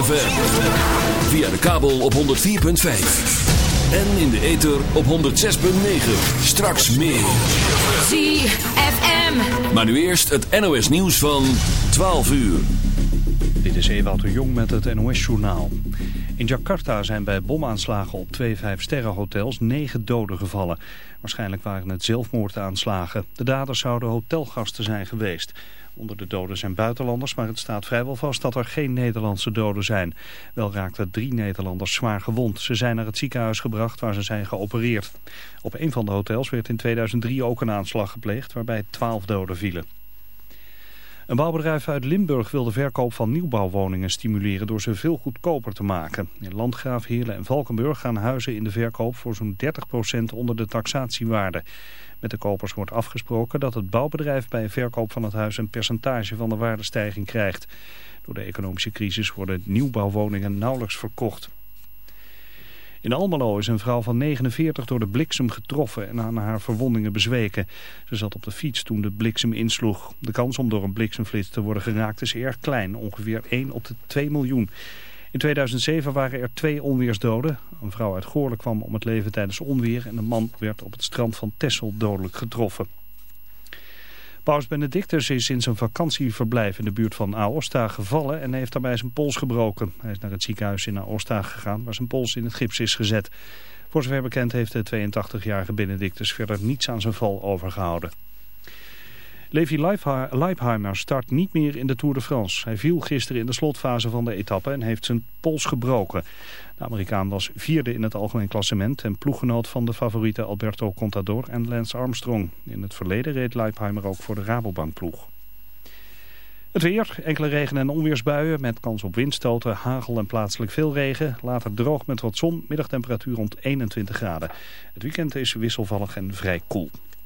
ZFM. Via de kabel op 104.5. En in de ether op 106.9. Straks meer. ZFM. Maar nu eerst het NOS nieuws van 12 uur. Dit is Ewout de Jong met het NOS-journaal. In Jakarta zijn bij bomaanslagen op twee vijfsterrenhotels negen doden gevallen. Waarschijnlijk waren het zelfmoordaanslagen. De daders zouden hotelgasten zijn geweest. Onder de doden zijn buitenlanders, maar het staat vrijwel vast dat er geen Nederlandse doden zijn. Wel raakten drie Nederlanders zwaar gewond. Ze zijn naar het ziekenhuis gebracht waar ze zijn geopereerd. Op een van de hotels werd in 2003 ook een aanslag gepleegd waarbij twaalf doden vielen. Een bouwbedrijf uit Limburg wil de verkoop van nieuwbouwwoningen stimuleren door ze veel goedkoper te maken. In Landgraaf, Heerlen en Valkenburg gaan huizen in de verkoop voor zo'n 30% onder de taxatiewaarde. Met de kopers wordt afgesproken dat het bouwbedrijf bij verkoop van het huis een percentage van de waardestijging krijgt. Door de economische crisis worden nieuwbouwwoningen nauwelijks verkocht. In Almelo is een vrouw van 49 door de bliksem getroffen en aan haar verwondingen bezweken. Ze zat op de fiets toen de bliksem insloeg. De kans om door een bliksemflits te worden geraakt is erg klein, ongeveer 1 op de 2 miljoen. In 2007 waren er twee onweersdoden. Een vrouw uit Goorlen kwam om het leven tijdens onweer en een man werd op het strand van Texel dodelijk getroffen. Paus Benedictus is in zijn vakantieverblijf in de buurt van Aosta gevallen en heeft daarbij zijn pols gebroken. Hij is naar het ziekenhuis in Aosta gegaan waar zijn pols in het gips is gezet. Voor zover bekend heeft de 82-jarige Benedictus verder niets aan zijn val overgehouden. Levi Leipheimer start niet meer in de Tour de France. Hij viel gisteren in de slotfase van de etappe en heeft zijn pols gebroken. De Amerikaan was vierde in het algemeen klassement en ploeggenoot van de favorieten Alberto Contador en Lance Armstrong. In het verleden reed Leipheimer ook voor de Rabobank ploeg. Het weer, enkele regen- en onweersbuien met kans op windstoten, hagel en plaatselijk veel regen. Later droog met wat zon, middagtemperatuur rond 21 graden. Het weekend is wisselvallig en vrij koel.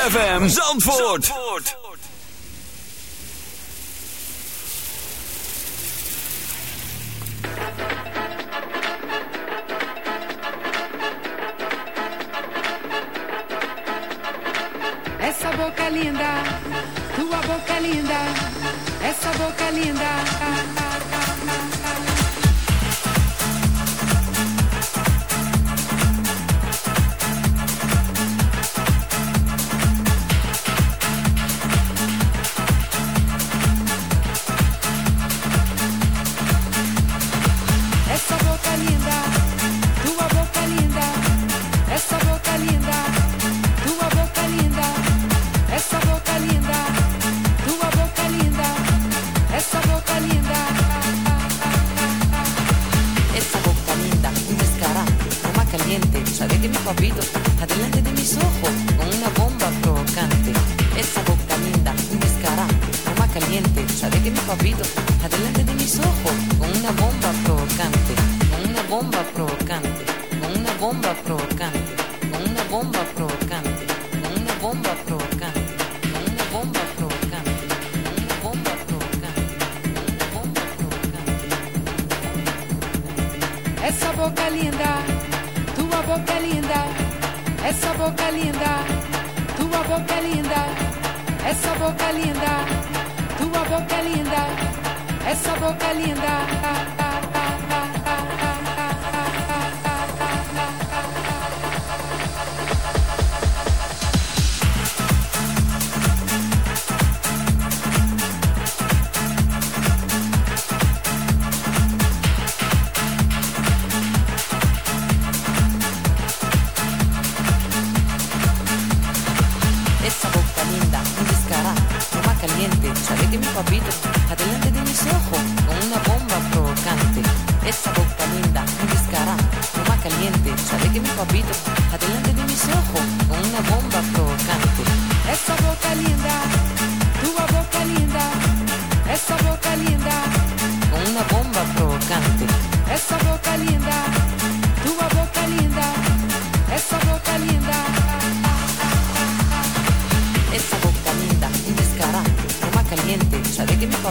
ZFM Zandvoort.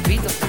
Papito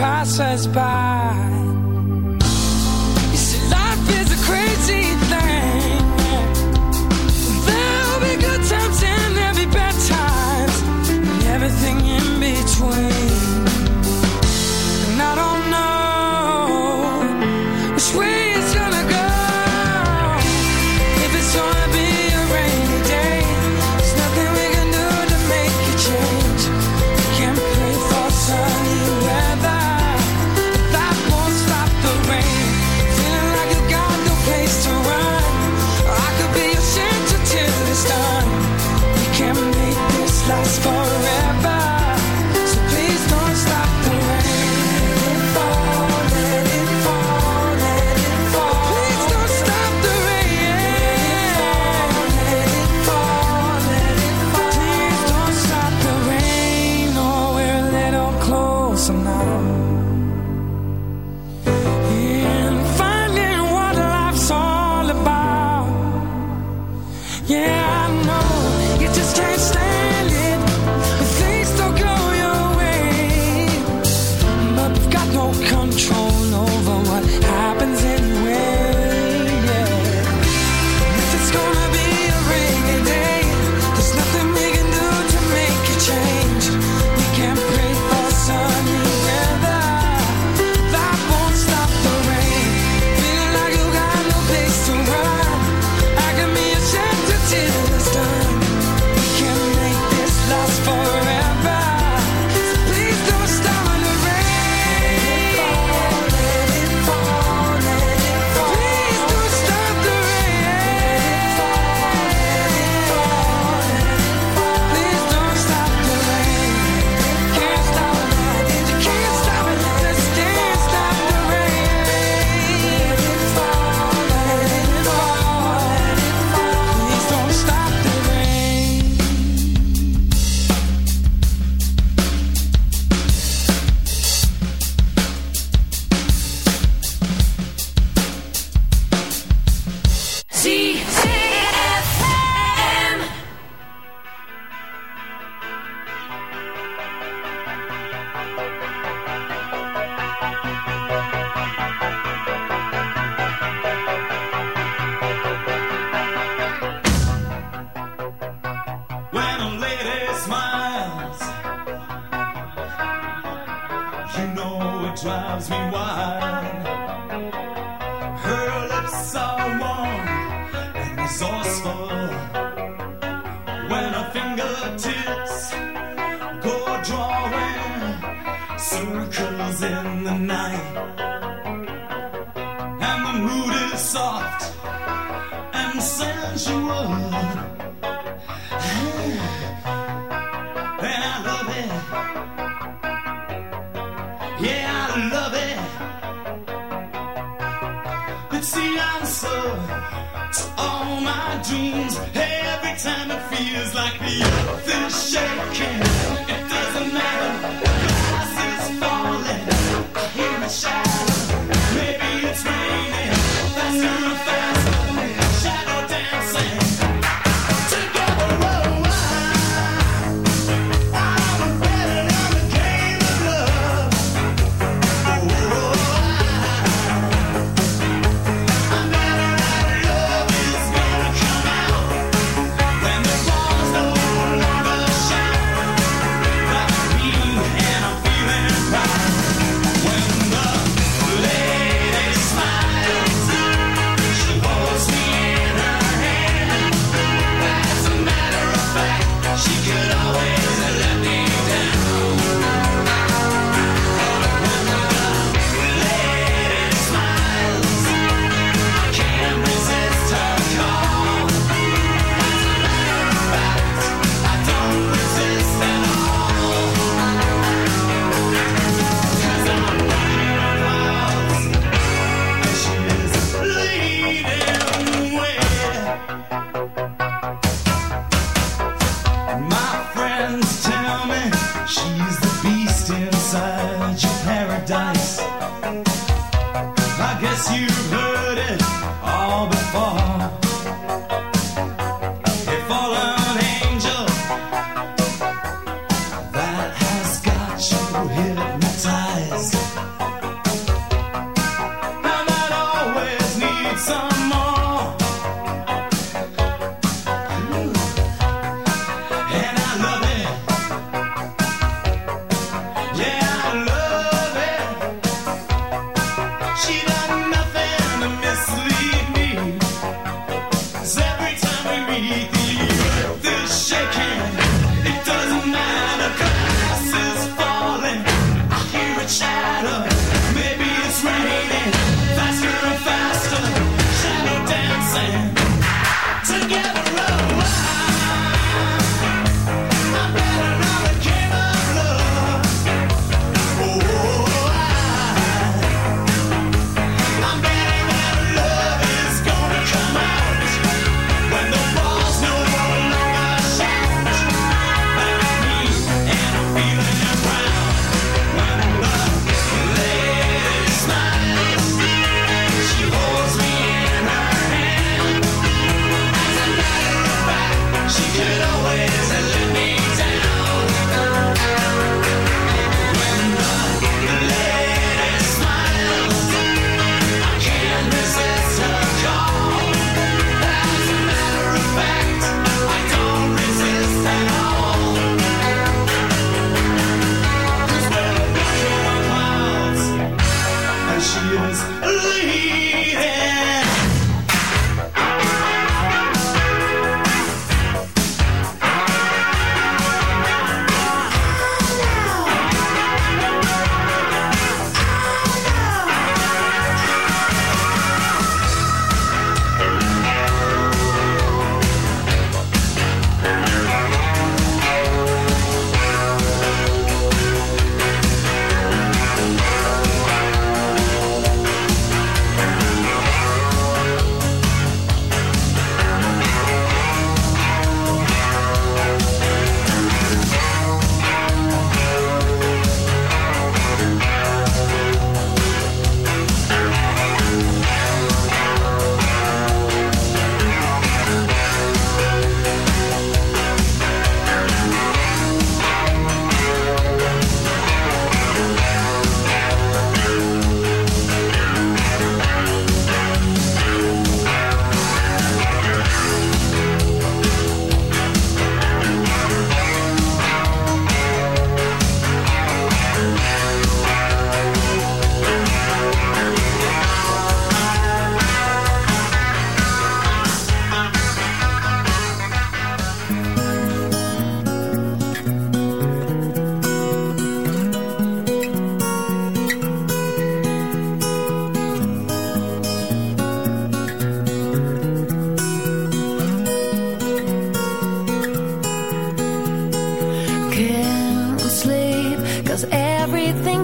passes by.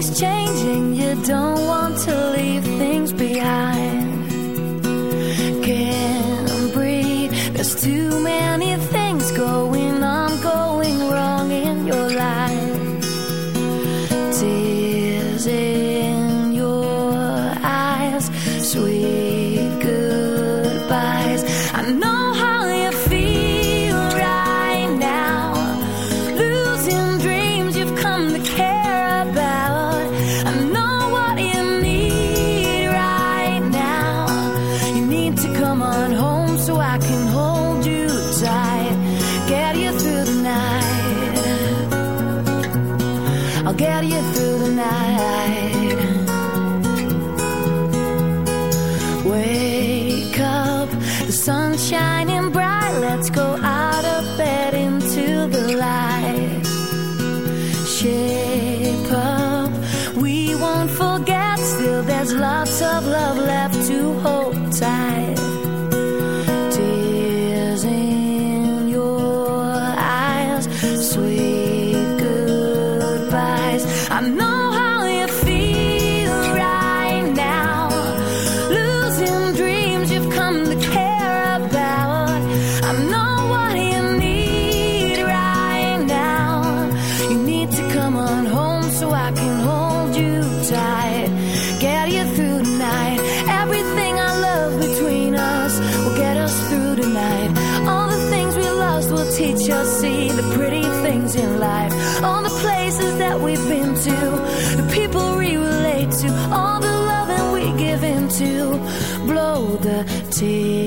changing, you don't the people we relate to, all the love that we give into. Blow the tears.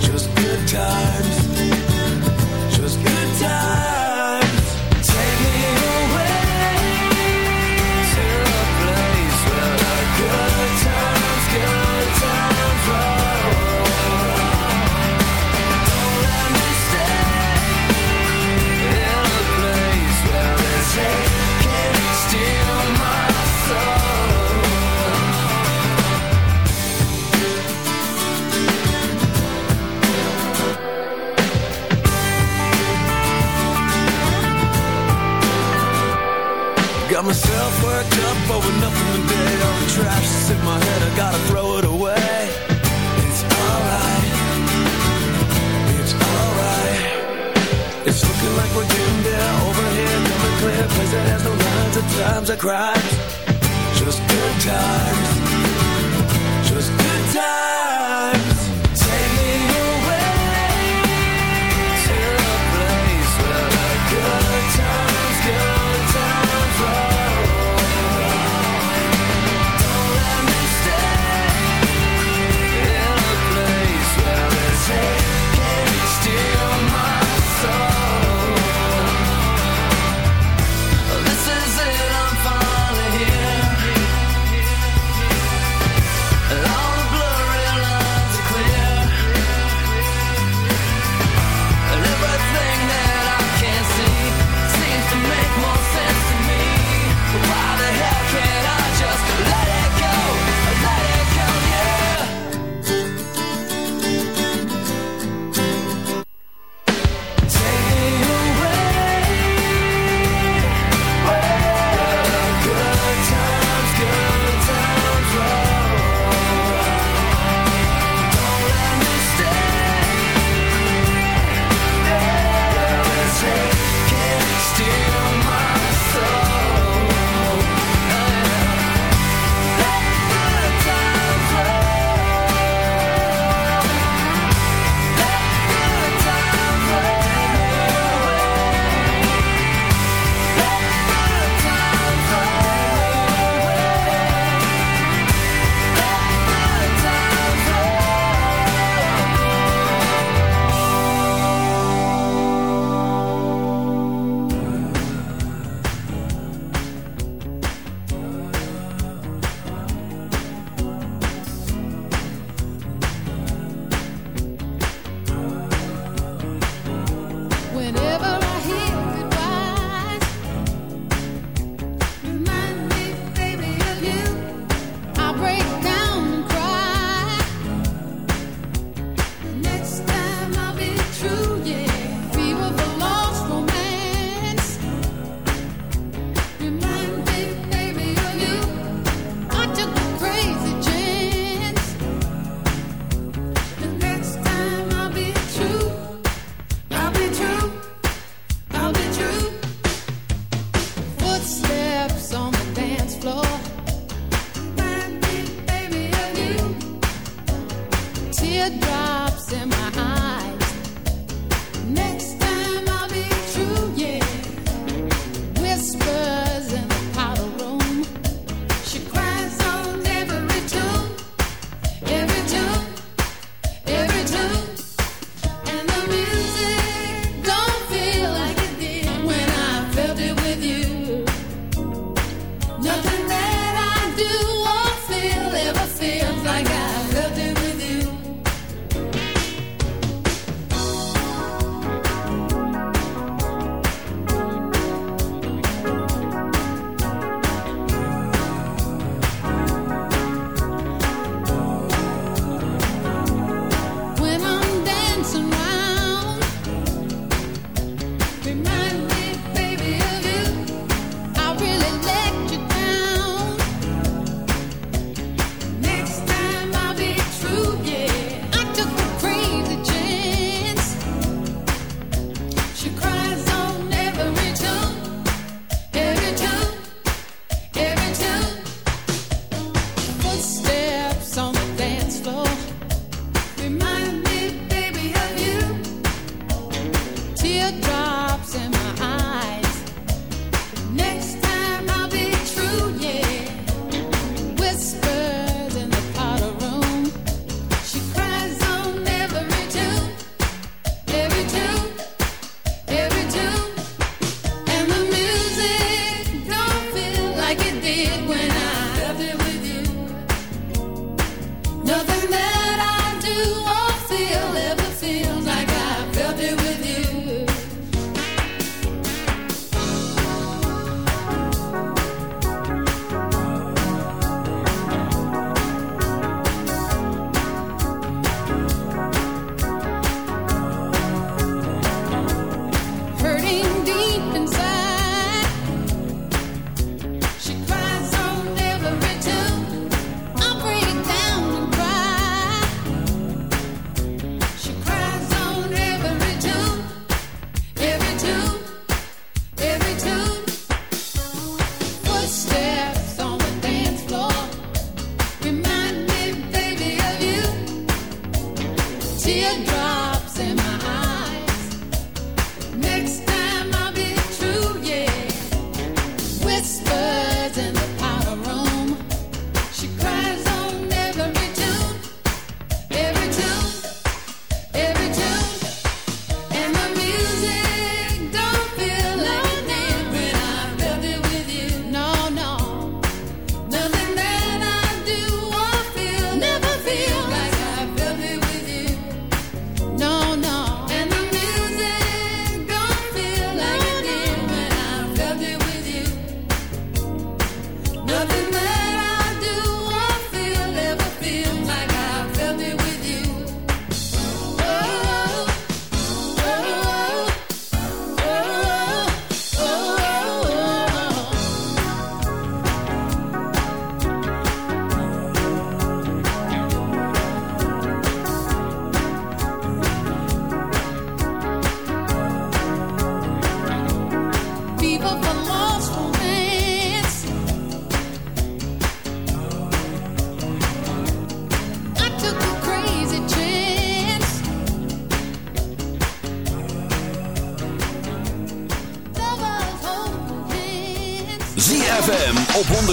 just good times.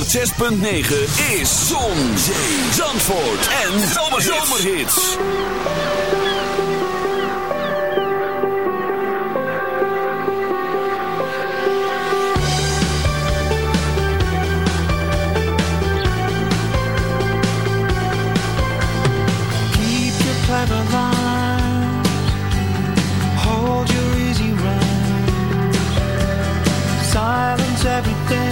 106.9 is Zon, Zee, Zandvoort en Zomerhits. Keep silence everything.